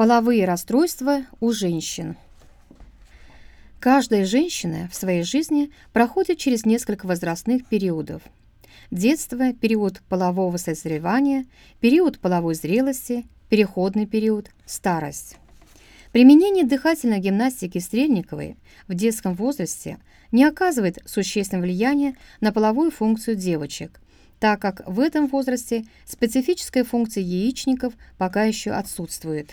Половые расстройства у женщин. Каждая женщина в своей жизни проходит через несколько возрастных периодов. Детство, период полового созревания, период половой зрелости, переходный период, старость. Применение дыхательной гимнастики Стрельниковой в детском возрасте не оказывает существенного влияния на половую функцию девочек, так как в этом возрасте специфическая функция яичников пока еще отсутствует.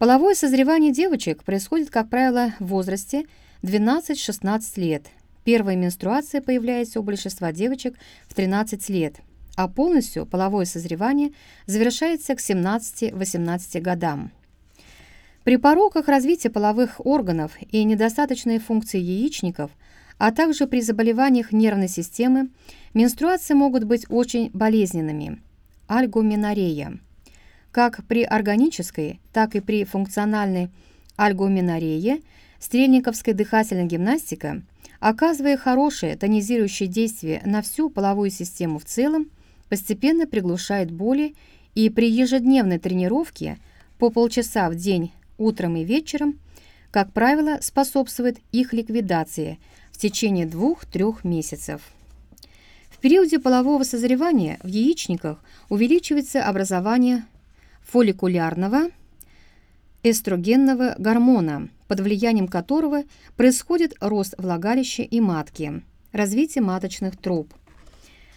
Половое созревание девочек происходит, как правило, в возрасте 12-16 лет. Первая менструация появляется у большинства девочек в 13 лет, а полностью половое созревание завершается к 17-18 годам. При пороках развития половых органов и недостаточной функции яичников, а также при заболеваниях нервной системы, менструации могут быть очень болезненными. Альгуминорея – как при органической, так и при функциональной альгуминарее стрельниковская дыхательная гимнастика, оказывая хорошее тонизирующее действие на всю половую систему в целом, постепенно приглушает боли и при ежедневной тренировке по полчаса в день утром и вечером, как правило, способствует их ликвидации в течение двух-трех месяцев. В периоде полового созревания в яичниках увеличивается образование фолликулярного эстрогенного гормона, под влиянием которого происходит рост влагалища и матки, развитие маточных труб.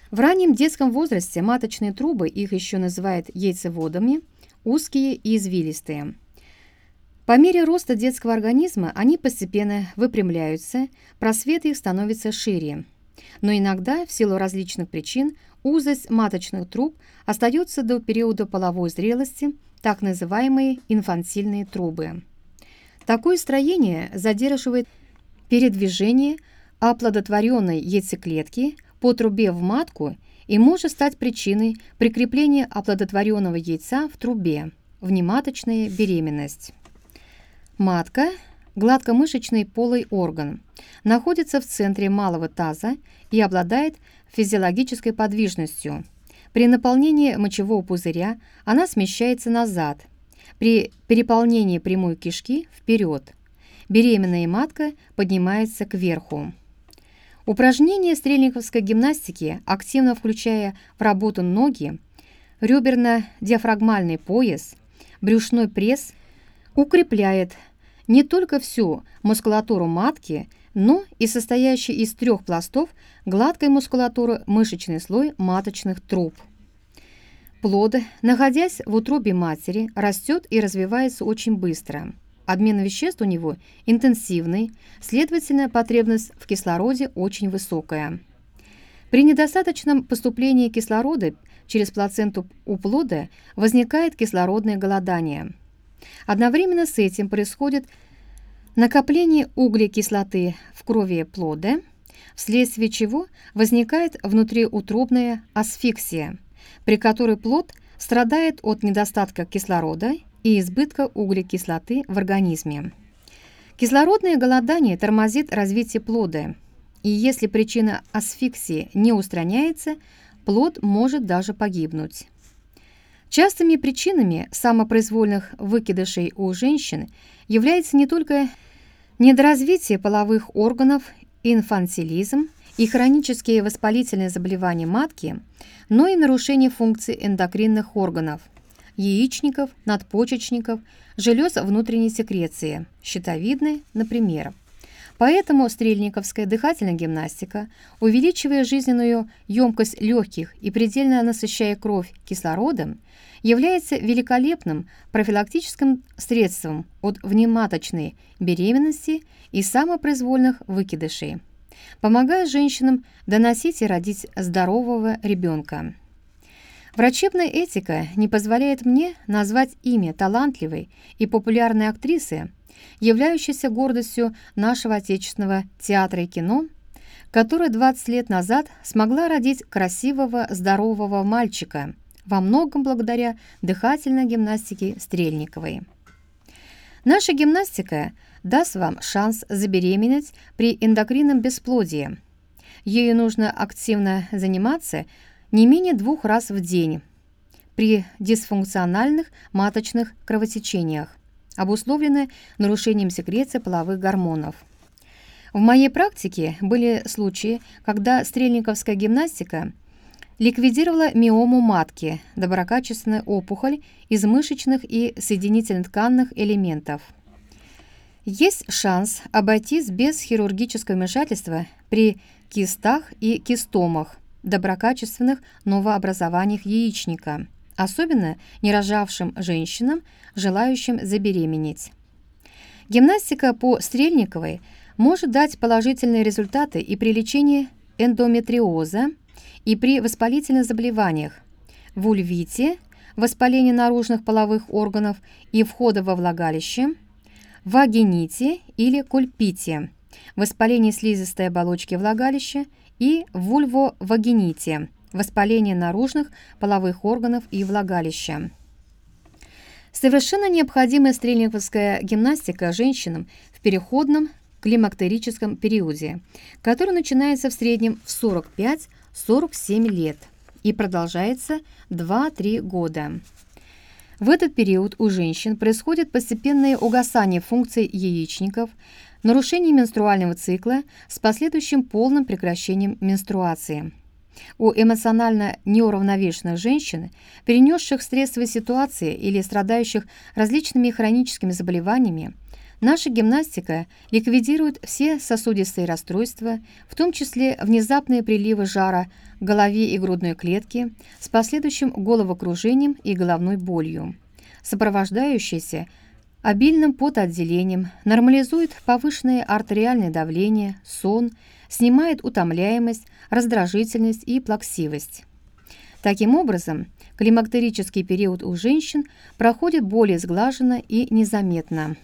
В раннем детском возрасте маточные трубы, их еще называют яйцеводами, узкие и извилистые. По мере роста детского организма они постепенно выпрямляются, просветы их становятся шире. Но иногда, в силу различных причин, узость маточных труб остается до периода половой зрелости, так называемые инфантильные трубы. Такое строение задерживает передвижение оплодотворенной яйцеклетки по трубе в матку и может стать причиной прикрепления оплодотворенного яйца в трубе, внематочная беременность. Матка – гладкомышечный полый орган, находится в центре малого таза и обладает физиологической подвижностью. При наполнении мочевого пузыря она смещается назад, при переполнении прямой кишки – вперед. Беременная матка поднимается кверху. Упражнения стрельниковской гимнастики, активно включая в работу ноги, реберно-диафрагмальный пояс, брюшной пресс, укрепляет не только всю мускулатуру матки – но и состоящий из трех пластов гладкой мускулатуры мышечный слой маточных труб. Плод, находясь в утробе матери, растет и развивается очень быстро. Обмен веществ у него интенсивный, следовательно, потребность в кислороде очень высокая. При недостаточном поступлении кислорода через плаценту у плода возникает кислородное голодание. Одновременно с этим происходит Накопление углекислоты в крови плода, вследствие чего возникает внутриутробная асфиксия, при которой плод страдает от недостатка кислорода и избытка углекислоты в организме. Кислородное голодание тормозит развитие плода, и если причина асфиксии не устраняется, плод может даже погибнуть. Частыми причинами самопроизвольных выкидышей у женщин является не только недоразвитие половых органов, инфантилизм и хронические воспалительные заболевания матки, но и нарушение функций эндокринных органов, яичников, надпочечников, желез внутренней секреции, щитовидной, например. Поэтому стрельниковская дыхательная гимнастика, увеличивая жизненную емкость легких и предельно насыщая кровь кислородом, является великолепным профилактическим средством от внематочной беременности и самопроизвольных выкидышей, помогая женщинам доносить и родить здорового ребенка. Врачебная этика не позволяет мне назвать имя талантливой и популярной актрисы, являющейся гордостью нашего отечественного театра и кино, которая 20 лет назад смогла родить красивого, здорового мальчика – во многом благодаря дыхательной гимнастике Стрельниковой. Наша гимнастика даст вам шанс забеременеть при эндокринном бесплодии. Ею нужно активно заниматься не менее двух раз в день. при дисфункциональных маточных кровотечениях, обусловленное нарушением секреции половых гормонов. В моей практике были случаи, когда стрельниковская гимнастика ликвидировала миому матки, доброкачественную опухоль из мышечных и соединительно-тканных элементов. Есть шанс обойтись без хирургического вмешательства при кистах и кистомах, доброкачественных новообразованиях яичника, особенно нерожавшим женщинам, желающим забеременеть. Гимнастика по Стрельниковой – может дать положительные результаты и при лечении эндометриоза, и при воспалительных заболеваниях, вульвите, воспалении наружных половых органов и входа во влагалище, вагините или кульпите, воспалении слизистой оболочки влагалища и вульвовагините, воспаление наружных половых органов и влагалища. Совершенно необходимая стрельниковская гимнастика женщинам в переходном климактерическом периоде, который начинается в среднем в 45-47 лет и продолжается 2-3 года. В этот период у женщин происходит постепенное угасание функций яичников, нарушение менструального цикла с последующим полным прекращением менструации. У эмоционально неуравновешенных женщин, перенесших стрессовые ситуации или страдающих различными хроническими заболеваниями, Наша гимнастика ликвидирует все сосудистые расстройства, в том числе внезапные приливы жара голове и грудной клетки с последующим головокружением и головной болью, сопровождающиеся обильным потоотделением, нормализует повышенное артериальное давление, сон, снимает утомляемость, раздражительность и плаксивость. Таким образом, климактерический период у женщин проходит более сглаженно и незаметно.